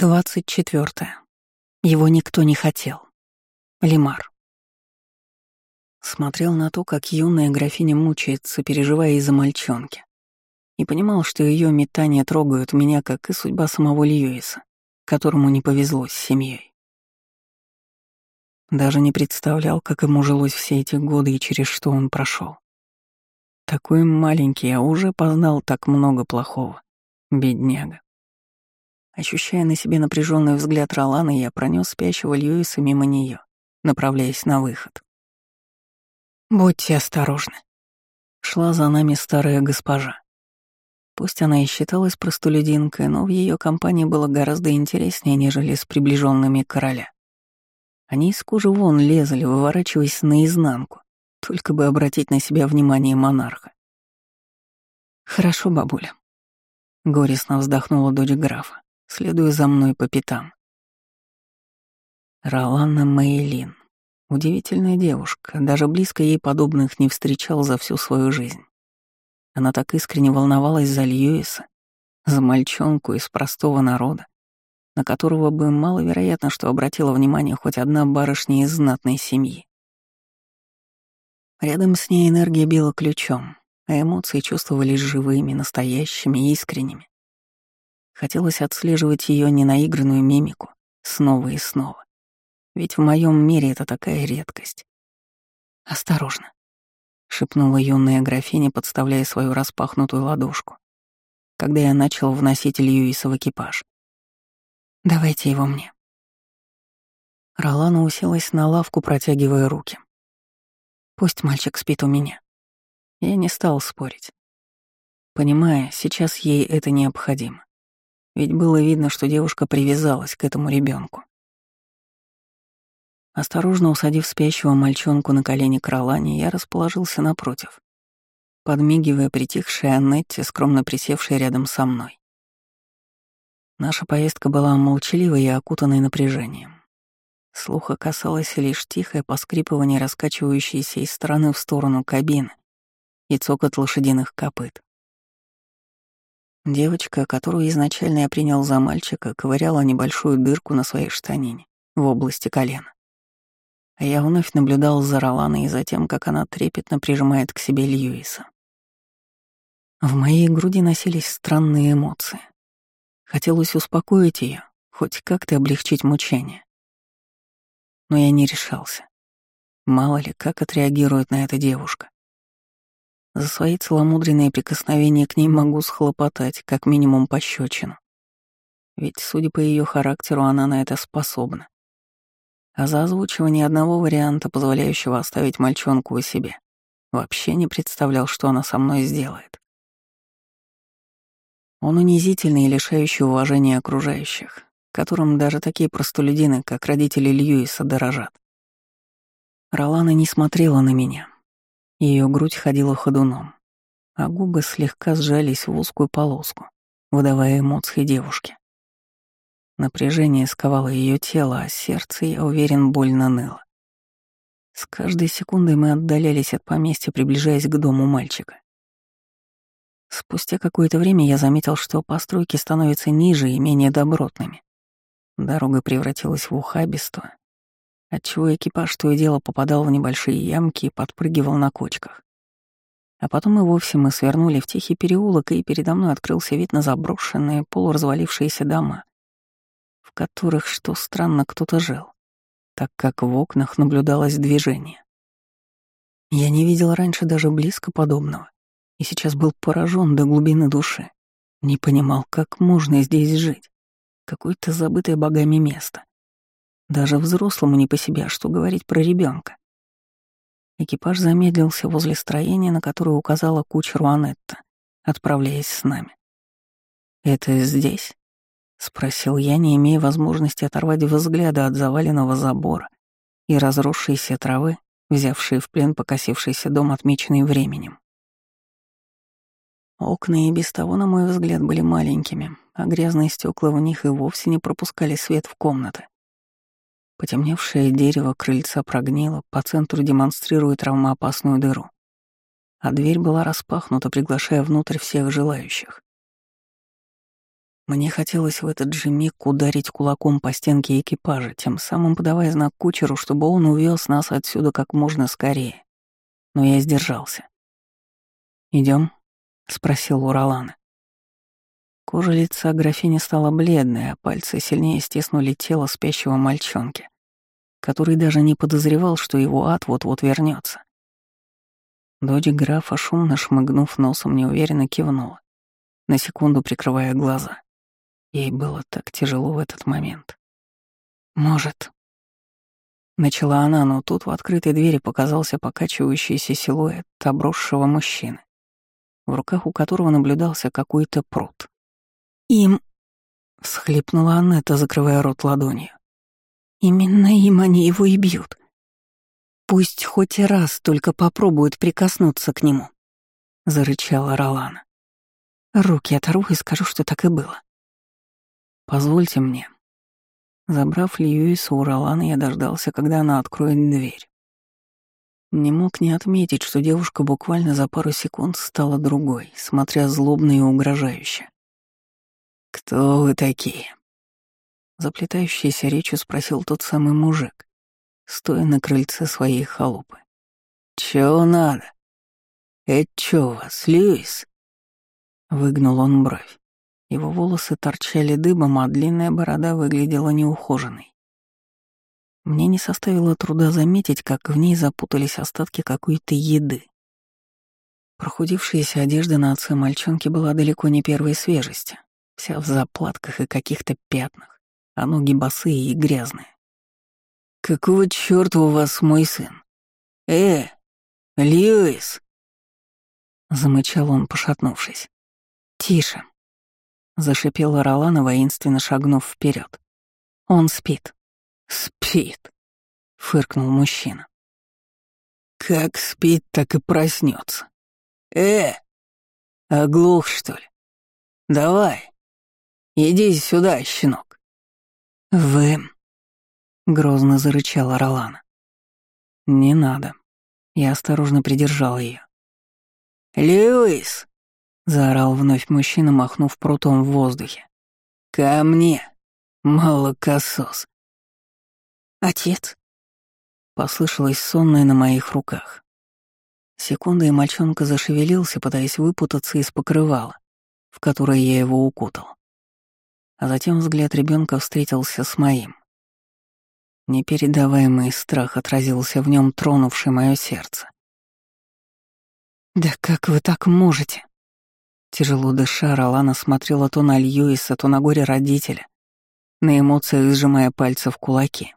Двадцать четвертое. Его никто не хотел. Лимар. Смотрел на то, как юная графиня мучается, переживая из-за мальчонки. И понимал, что ее метания трогают меня, как и судьба самого Льюиса, которому не повезло с семьей. Даже не представлял, как ему жилось все эти годы и через что он прошел. Такой маленький, а уже познал так много плохого. Бедняга. Ощущая на себе напряженный взгляд Ролана, я пронес спящего Льюиса мимо нее, направляясь на выход. «Будьте осторожны», — шла за нами старая госпожа. Пусть она и считалась простолюдинкой, но в ее компании было гораздо интереснее, нежели с приближенными короля. Они из кожи вон лезли, выворачиваясь наизнанку, только бы обратить на себя внимание монарха. «Хорошо, бабуля», — горестно вздохнула дочь графа следуя за мной по пятам. Роланна Мейлин. Удивительная девушка, даже близко ей подобных не встречал за всю свою жизнь. Она так искренне волновалась за Льюиса, за мальчонку из простого народа, на которого бы маловероятно, что обратила внимание хоть одна барышня из знатной семьи. Рядом с ней энергия била ключом, а эмоции чувствовались живыми, настоящими, искренними. Хотелось отслеживать ее ненаигранную мимику снова и снова. Ведь в моем мире это такая редкость. «Осторожно», — шепнула юная графиня, подставляя свою распахнутую ладошку, когда я начал вносить Льюиса в экипаж. «Давайте его мне». Ролана уселась на лавку, протягивая руки. «Пусть мальчик спит у меня». Я не стал спорить. Понимая, сейчас ей это необходимо ведь было видно, что девушка привязалась к этому ребенку. Осторожно усадив спящего мальчонку на колени к Ролане, я расположился напротив, подмигивая притихшей Аннетте, скромно присевшей рядом со мной. Наша поездка была молчаливой и окутанной напряжением. Слуха касалось лишь тихое поскрипывание раскачивающейся из стороны в сторону кабины и цокот лошадиных копыт. Девочка, которую изначально я принял за мальчика, ковыряла небольшую дырку на своей штанине в области колена. А я вновь наблюдал за Роланой и за тем, как она трепетно прижимает к себе Льюиса. В моей груди носились странные эмоции. Хотелось успокоить ее, хоть как-то облегчить мучение. Но я не решался. Мало ли, как отреагирует на это девушка. За свои целомудренные прикосновения к ней могу схлопотать, как минимум пощечину. Ведь, судя по ее характеру, она на это способна. А за озвучивание одного варианта, позволяющего оставить мальчонку у себя, вообще не представлял, что она со мной сделает. Он унизительный и лишающий уважения окружающих, которым даже такие простолюдины, как родители Льюиса, дорожат. Ролана не смотрела на меня, ее грудь ходила ходуном, а губы слегка сжались в узкую полоску, выдавая эмоции девушки. Напряжение сковало ее тело, а сердце, я уверен, больно ныло. С каждой секундой мы отдалялись от поместья, приближаясь к дому мальчика. Спустя какое-то время я заметил, что постройки становятся ниже и менее добротными. Дорога превратилась в ухабистую, отчего экипаж то и дело попадал в небольшие ямки и подпрыгивал на кочках. А потом и вовсе мы свернули в тихий переулок, и передо мной открылся вид на заброшенные, полуразвалившиеся дома, в которых, что странно, кто-то жил, так как в окнах наблюдалось движение. Я не видел раньше даже близко подобного, и сейчас был поражен до глубины души. Не понимал, как можно здесь жить. Какое-то забытое богами место. Даже взрослому не по себе, а что говорить про ребенка. Экипаж замедлился возле строения, на которое указала кучеру Анетта, отправляясь с нами. «Это здесь?» — спросил я, не имея возможности оторвать взгляда от заваленного забора и разросшейся травы, взявшие в плен покосившийся дом, отмеченный временем. Окна и без того, на мой взгляд, были маленькими, а грязные стекла в них и вовсе не пропускали свет в комнаты. Потемневшее дерево крыльца прогнило, по центру демонстрируя травмоопасную дыру. А дверь была распахнута, приглашая внутрь всех желающих. Мне хотелось в этот же миг ударить кулаком по стенке экипажа, тем самым подавая знак кучеру, чтобы он увез нас отсюда как можно скорее. Но я сдержался. Идем? спросил у Ролана. Кожа лица графини стала бледной, а пальцы сильнее стеснули тело спящего мальчонки, который даже не подозревал, что его ад вот-вот вернется. Дочь графа, шумно шмыгнув носом, неуверенно кивнула, на секунду прикрывая глаза. Ей было так тяжело в этот момент. «Может...» Начала она, но тут в открытой двери показался покачивающийся силуэт обросшего мужчины, в руках у которого наблюдался какой-то пруд. «Им...» — всхлипнула Аннета, закрывая рот ладонью. «Именно им они его и бьют. Пусть хоть раз только попробуют прикоснуться к нему», — зарычала Ролана. «Руки оторву и скажу, что так и было. «Позвольте мне». Забрав Льюиса у Ролана, я дождался, когда она откроет дверь. Не мог не отметить, что девушка буквально за пару секунд стала другой, смотря злобно и угрожающе. «Кто вы такие?» Заплетающейся речью спросил тот самый мужик, стоя на крыльце своей халупы. «Чё надо? Это чё у вас, Льюис?» Выгнул он бровь. Его волосы торчали дыбом, а длинная борода выглядела неухоженной. Мне не составило труда заметить, как в ней запутались остатки какой-то еды. Прохудившаяся одежда на отце мальчонки была далеко не первой свежести, вся в заплатках и каких-то пятнах, а ноги босые и грязные. «Какого чёрта у вас мой сын? Э, Льюис!» Замычал он, пошатнувшись. «Тише», Зашипела Ролана, воинственно шагнув вперед. «Он спит». «Спит», — фыркнул мужчина. «Как спит, так и проснется. Э, оглух, что ли? Давай, иди сюда, щенок». «Вы...» — грозно зарычала Ролана. «Не надо». Я осторожно придержал ее. «Льюис!» заорал вновь мужчина, махнув прутом в воздухе. «Ко мне, молокосос!» «Отец!» — послышалось сонное на моих руках. Секунда, и мальчонка зашевелился, пытаясь выпутаться из покрывала, в которое я его укутал. А затем взгляд ребенка встретился с моим. Непередаваемый страх отразился в нем, тронувший мое сердце. «Да как вы так можете?» Тяжело дыша, Ролана смотрела то на Льюиса, то на горе родителя, на эмоциях сжимая пальцы в кулаки.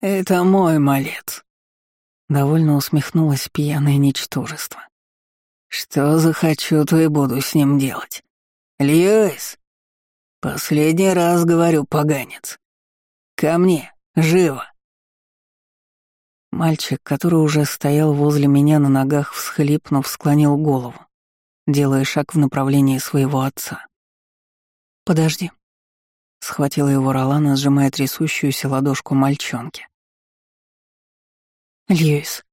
«Это мой малец», — довольно усмехнулось пьяное ничтожество. «Что захочу, то и буду с ним делать. Льюис, последний раз говорю, поганец. Ко мне, живо!» Мальчик, который уже стоял возле меня на ногах, всхлипнув, склонил голову, делая шаг в направлении своего отца. «Подожди», — схватила его Ролана, сжимая трясущуюся ладошку мальчонки. «Льюис».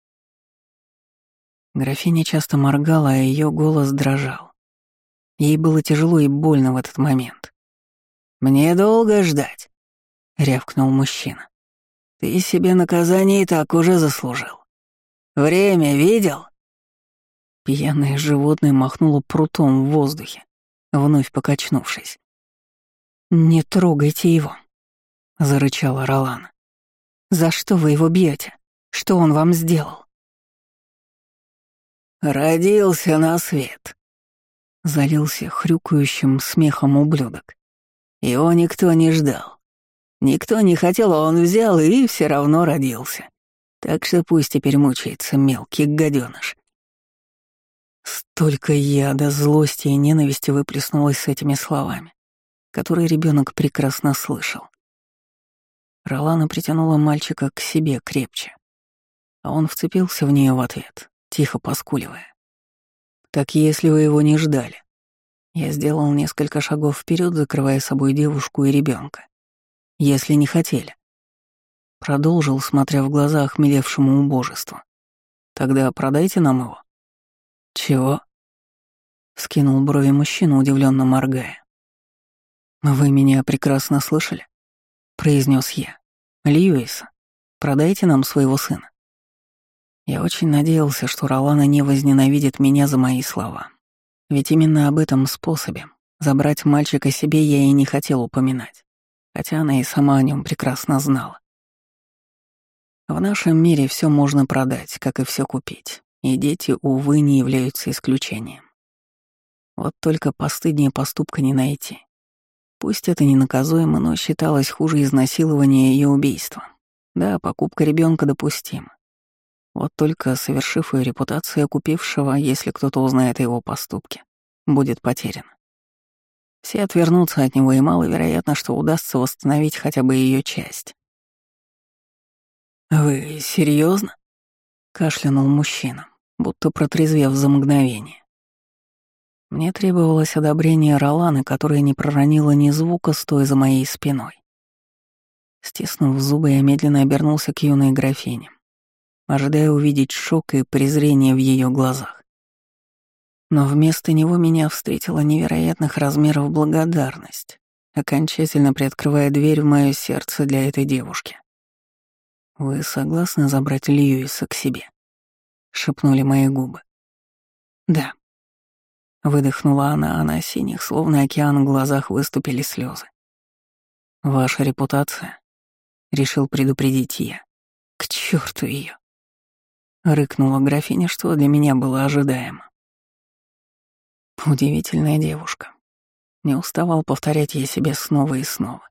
Графиня часто моргала, а ее голос дрожал. Ей было тяжело и больно в этот момент. «Мне долго ждать», — рявкнул мужчина. Ты себе наказание и так уже заслужил. Время видел?» Пьяное животное махнуло прутом в воздухе, вновь покачнувшись. «Не трогайте его», — зарычала Ролан. «За что вы его бьете? Что он вам сделал?» «Родился на свет», — залился хрюкающим смехом ублюдок. Его никто не ждал. Никто не хотел, а он взял и все равно родился. Так что пусть теперь мучается мелкий гаденыш. Столько яда, злости и ненависти выплеснулось с этими словами, которые ребенок прекрасно слышал. Ролана притянула мальчика к себе крепче, а он вцепился в нее в ответ, тихо поскуливая. «Так если вы его не ждали?» Я сделал несколько шагов вперед, закрывая собой девушку и ребенка если не хотели. Продолжил, смотря в глаза охмелевшему убожеству. Тогда продайте нам его. Чего? Скинул брови мужчина, удивленно моргая. «Вы меня прекрасно слышали?» — произнес я. «Льюиса, продайте нам своего сына». Я очень надеялся, что Ролана не возненавидит меня за мои слова. Ведь именно об этом способе забрать мальчика себе я и не хотел упоминать, хотя она и сама о нем прекрасно знала. В нашем мире все можно продать, как и все купить, и дети, увы, не являются исключением. Вот только постыднее поступка не найти. Пусть это не наказуемо, но считалось хуже изнасилования и убийства. Да, покупка ребенка допустима. Вот только совершив ее репутация купившего, если кто-то узнает о его поступке, будет потерян. Все отвернутся от него, и маловероятно, что удастся восстановить хотя бы ее часть. «Вы серьезно? кашлянул мужчина, будто протрезвев за мгновение. Мне требовалось одобрение Роланы, которая не проронила ни звука, стоя за моей спиной. Стиснув зубы, я медленно обернулся к юной графине, ожидая увидеть шок и презрение в ее глазах. Но вместо него меня встретила невероятных размеров благодарность, окончательно приоткрывая дверь в мое сердце для этой девушки. «Вы согласны забрать Льюиса к себе?» — шепнули мои губы. «Да», Выдохнула она, а на синих, словно океан, глазах выступили слезы. «Ваша репутация?» — решил предупредить я. «К черту ее! Рыкнула графиня, что для меня было ожидаемо. Удивительная девушка. Не уставал повторять я себе снова и снова.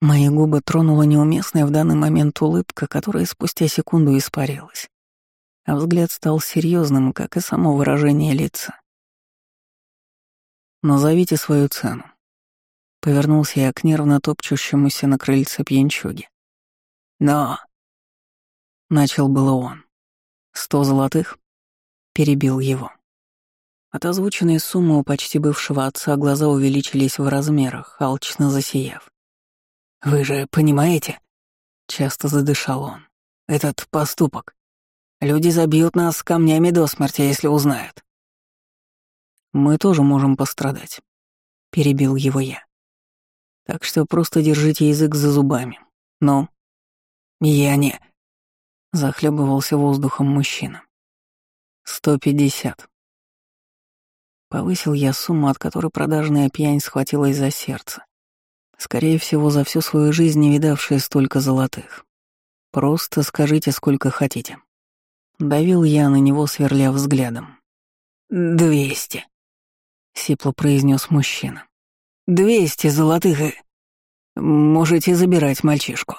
Мои губы тронула неуместная в данный момент улыбка, которая спустя секунду испарилась. А взгляд стал серьезным, как и само выражение лица. Назовите свою цену. Повернулся я к нервно топчущемуся на крыльце пьянчуги. Но... Начал было он. Сто золотых? Перебил его. От озвученной суммы у почти бывшего отца глаза увеличились в размерах, алчно засияв. «Вы же понимаете?» — часто задышал он. «Этот поступок. Люди забьют нас камнями до смерти, если узнают. Мы тоже можем пострадать. Перебил его я. Так что просто держите язык за зубами. Но... Я не... Захлебывался воздухом мужчина. Сто пятьдесят. Повысил я сумму, от которой продажная пьянь схватилась за сердце. Скорее всего, за всю свою жизнь не видавшая столько золотых. Просто скажите, сколько хотите. Давил я на него, сверля взглядом. «Двести», — сипло произнес мужчина. «Двести золотых и... Можете забирать мальчишку».